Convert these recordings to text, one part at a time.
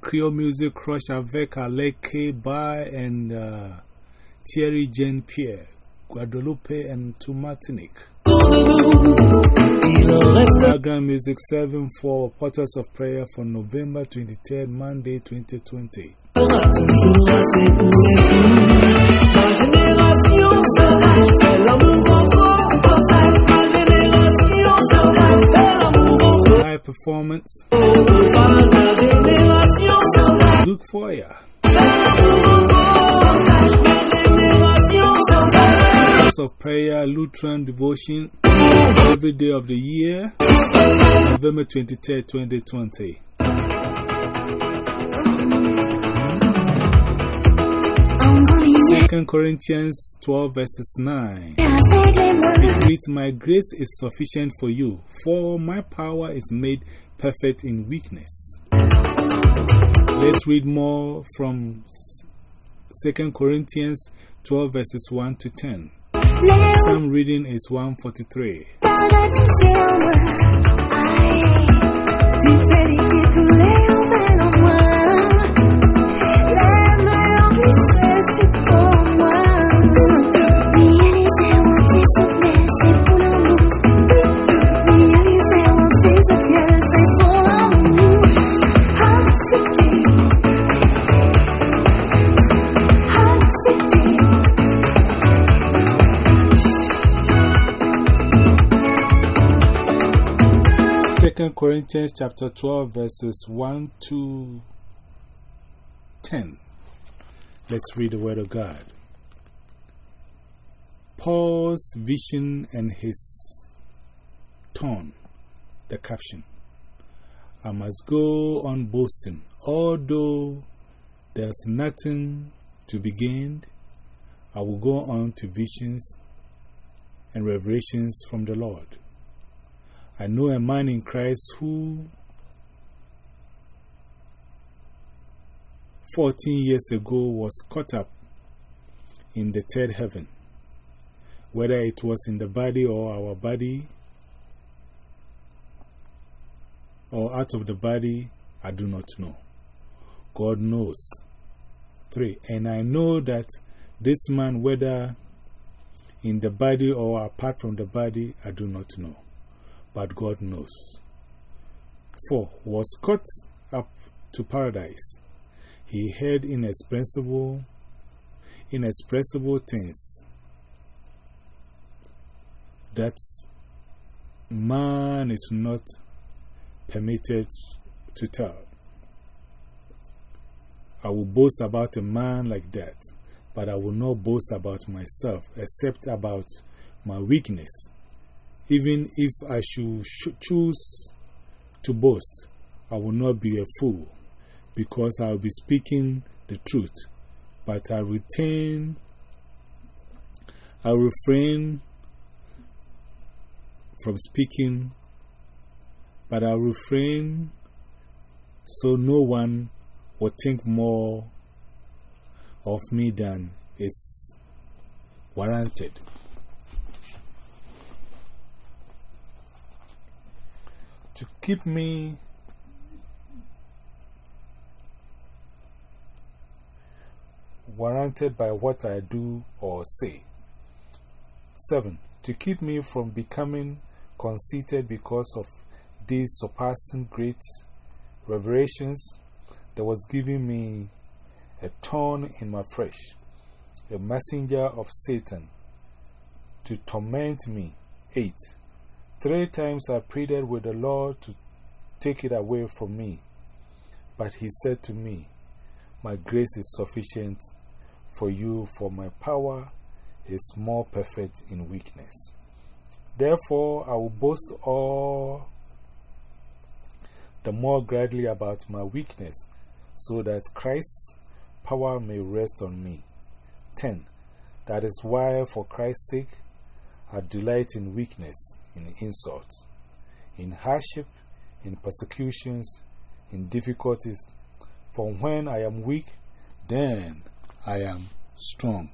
Creole Music, Crush avec Aleke Bai and uh, Thierry Jean Pierre, Guadeloupe and to Martinique. Background Music 7 for Portals of Prayer for November 23rd, Monday 2020. Performance. For ya. House of Prayer, Lutheran Devotion, every day of the year, November 23rd, 2020. Second Corinthians 12 verses 9. Read, My grace is sufficient for you, for my power is made perfect in weakness. Let's read more from Second Corinthians 12 verses 1 to 10. Some reading is 143. Corinthians chapter 12 verses 1 to 10. Let's read the word of God. Paul's vision and his tone. The caption. I must go on boasting, although there's nothing to be gained. I will go on to visions and revelations from the Lord. I know a man in Christ who 14 years ago was caught up in the third heaven. Whether it was in the body or our body or out of the body, I do not know. God knows. 3. And I know that this man, whether in the body or apart from the body, I do not know but God knows. 4. Was caught up to paradise. He heard inexpressible, inexpressible things that man is not permitted to tell. I will boast about a man like that, but I will not boast about myself except about my weakness. Even if I should choose to boast, I will not be a fool, because I will be speaking the truth. But I retain, I refrain from speaking, but I refrain so no one will think more of me than is warranted. To keep me warranted by what I do or say. 7. To keep me from becoming conceited because of these surpassing great revelations that was giving me a thorn in my flesh, a messenger of Satan to torment me. 8. Three times I pleaded with the Lord to take it away from me. But he said to me, My grace is sufficient for you, for my power is more perfect in weakness. Therefore, I will boast all the more gladly about my weakness, so that Christ's power may rest on me. 10. That is why, for Christ's sake, I delight in weakness in insults, in hardship, in persecutions, in difficulties. For when I am weak, then I am strong.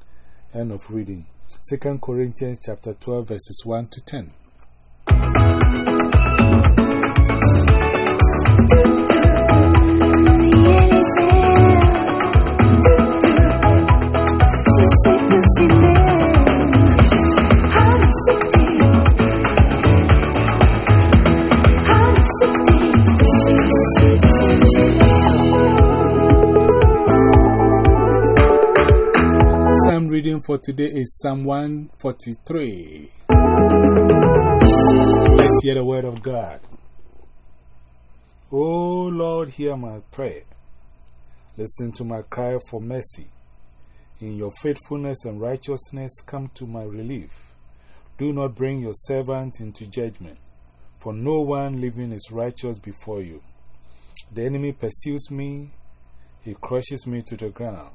End of reading. 2 Corinthians chapter 12, verses 1 to 10. Today is Psalm 143. Let's hear the word of God. Oh Lord, hear my prayer. Listen to my cry for mercy. In your faithfulness and righteousness, come to my relief. Do not bring your servant into judgment, for no one living is righteous before you. The enemy pursues me, he crushes me to the ground.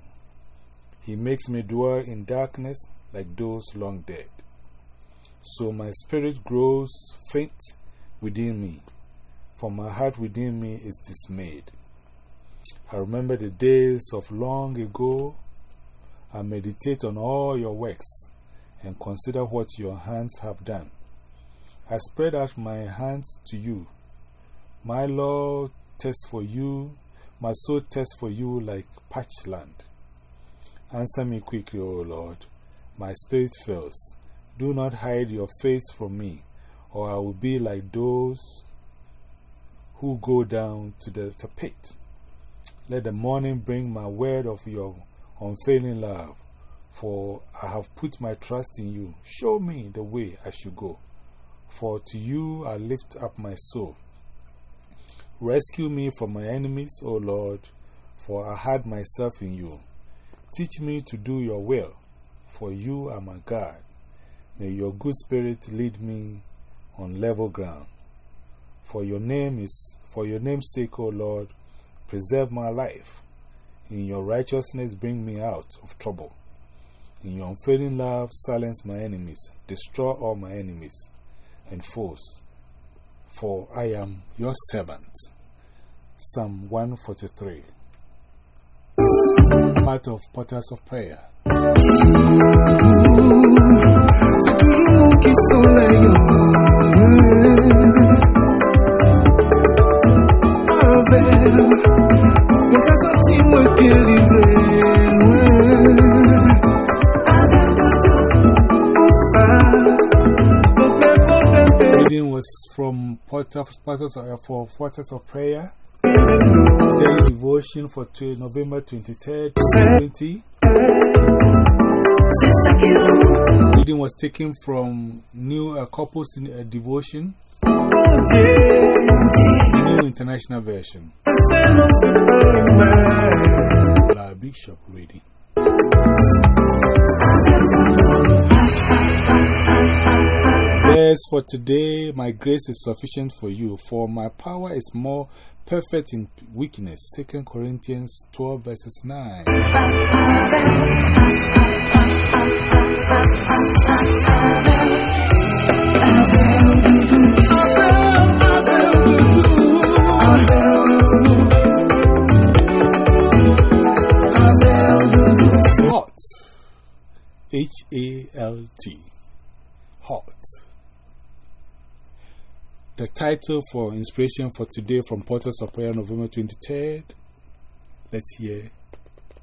He makes me dwell in darkness like those long dead. So my spirit grows faint within me, for my heart within me is dismayed. I remember the days of long ago. I meditate on all your works and consider what your hands have done. I spread out my hands to you. My Lord thirsts for you, my soul thirsts for you like parched land. Answer me quickly, O Lord. My spirit fails. Do not hide your face from me, or I will be like those who go down to the pit. Let the morning bring my word of your unfailing love, for I have put my trust in you. Show me the way I should go, for to you I lift up my soul. Rescue me from my enemies, O Lord, for I hide myself in you. Teach me to do your will, for you are my God. May your good spirit lead me on level ground. For your name is, for your name's sake, O Lord, preserve my life. In your righteousness, bring me out of trouble. In your unfailing love, silence my enemies, destroy all my enemies and foes. For I am your servant. Psalm 143 part of Portals of Prayer. Reading was from Portals, of Prayer. Daily devotion for November 23rd, 2020. Reading was taken from New uh, Couples in, uh, Devotion, New International Version. Bishop reading. Verse for today, my grace is sufficient for you, for my power is more perfect in weakness. 2 Corinthians 12, verses 9. HALT. H A L T. HALT. The title for inspiration for today from Portals of Prayer, November 23rd. Let's hear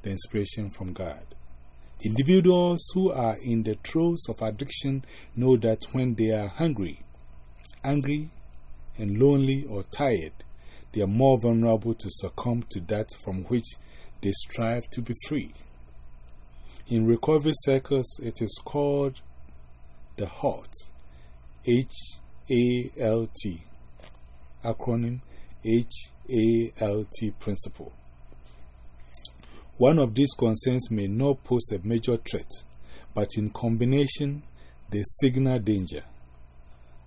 the inspiration from God. Individuals who are in the throes of addiction know that when they are hungry, angry, and lonely or tired, they are more vulnerable to succumb to that from which they strive to be free. In recovery circles, it is called the HALT. H HALT, acronym HALT principle. One of these concerns may not pose a major threat, but in combination, they signal danger.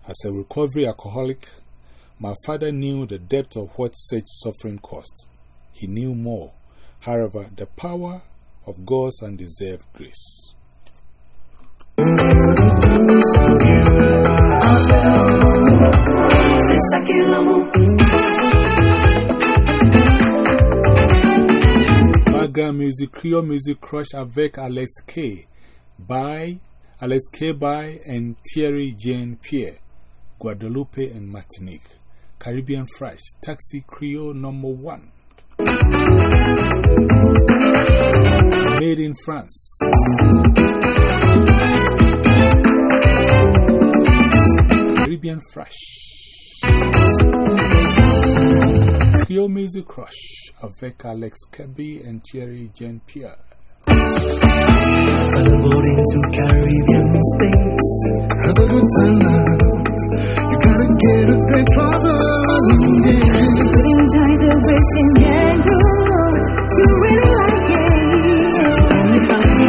As a recovery alcoholic, my father knew the depth of what such suffering cost. He knew more, however, the power of God's undeserved grace. Music, Creole Music Crush avec Alex K. by Alex K. by and Thierry Jean Pierre, Guadeloupe and Martinique. Caribbean Fresh, Taxi Creole number one. Made in France. Caribbean Fresh. Creole Music Crush avec Alex Kirby and Thierry Jean Pierre. Floating to Caribbean space. Have a good time now. You gotta get a great father. Yeah. Enjoy the racing kangaroo. You really like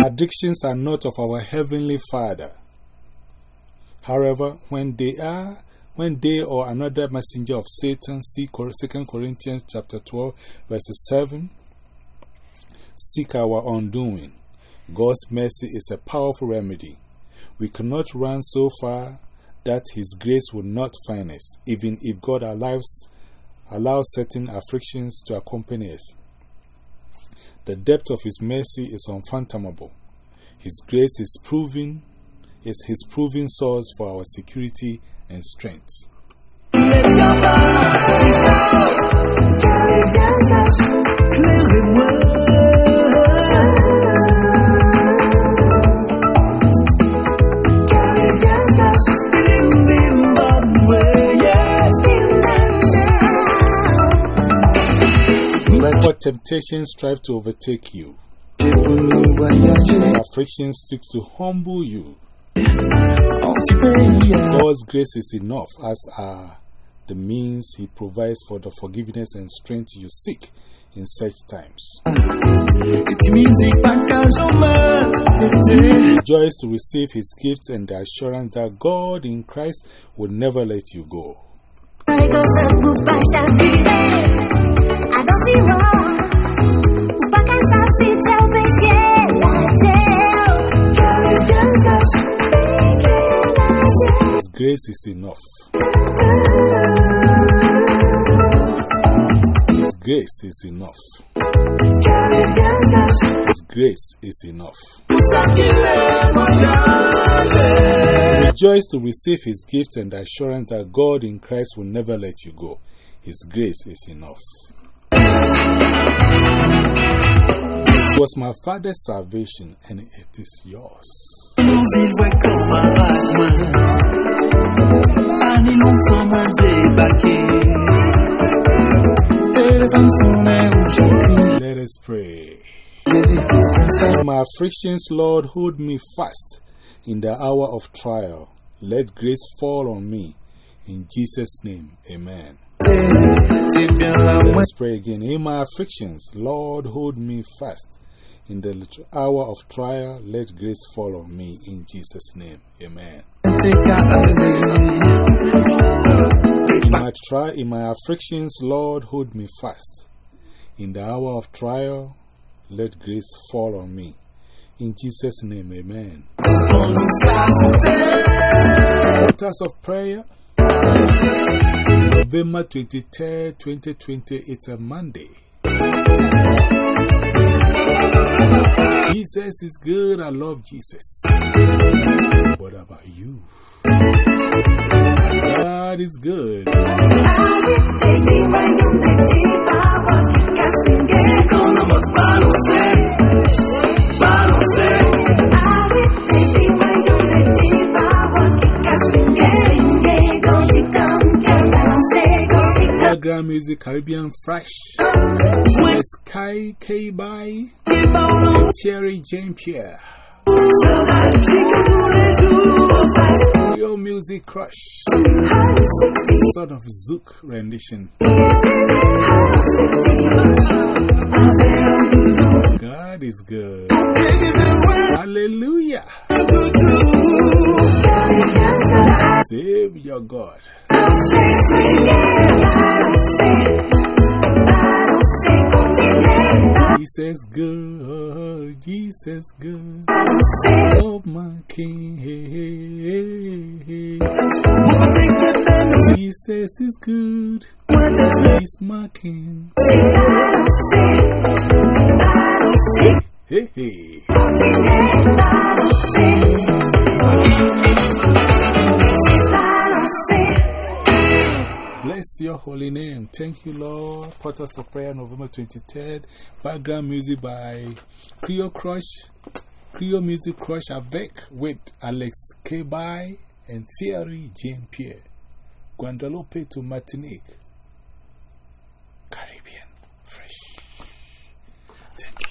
it. Addictions are not of our Heavenly Father. However, when they are, when they or another messenger of Satan, see 2 Corinthians chapter 12, verses 7, seek our undoing. God's mercy is a powerful remedy. We cannot run so far that His grace will not find us, even if God allows, allows certain afflictions to accompany us. The depth of His mercy is unfathomable. His grace is proving is His proven source for our security and strength. Let what temptations strive to overtake you, afflictions seek to humble you. God's grace is enough, as are the means He provides for the forgiveness and strength you seek in such times. Joy is to receive His gifts and the assurance that God in Christ will never let you go. Grace is enough. His grace is enough. His grace is enough. Rejoice to receive His gifts and assurance that God in Christ will never let you go. His grace is enough. It was my father's salvation and it is yours. Let us pray. My afflictions, Lord, hold me fast. In the hour of trial, let grace fall on me. In Jesus' name, amen. Let us pray again. In my afflictions, Lord, hold me fast. In the hour of trial, let grace fall on me. In Jesus' name, amen. In my, tri in my afflictions, Lord, hold me fast. In the hour of trial, let grace fall on me. In Jesus' name, amen. Altars of prayer. November 23rd, 2020, it's a Monday. Jesus is good. I love Jesus. What about you? God is good. Background music, Caribbean Fresh. Kai K by Thierry Jean Pierre. Real Music Crush. Sort of Zouk rendition. God is good. Hallelujah. Save your God. Jesus good, Jesus good, oh my King. Jesus is good, He's my King. Hey, hey. Thank you, Lord. Portals of Prayer, November 23rd. Background music by Creo Crush, Creo Music Crush Avec with Alex K. By and Thierry Jean Pierre. Guadeloupe to Martinique. Caribbean. Fresh. Thank you.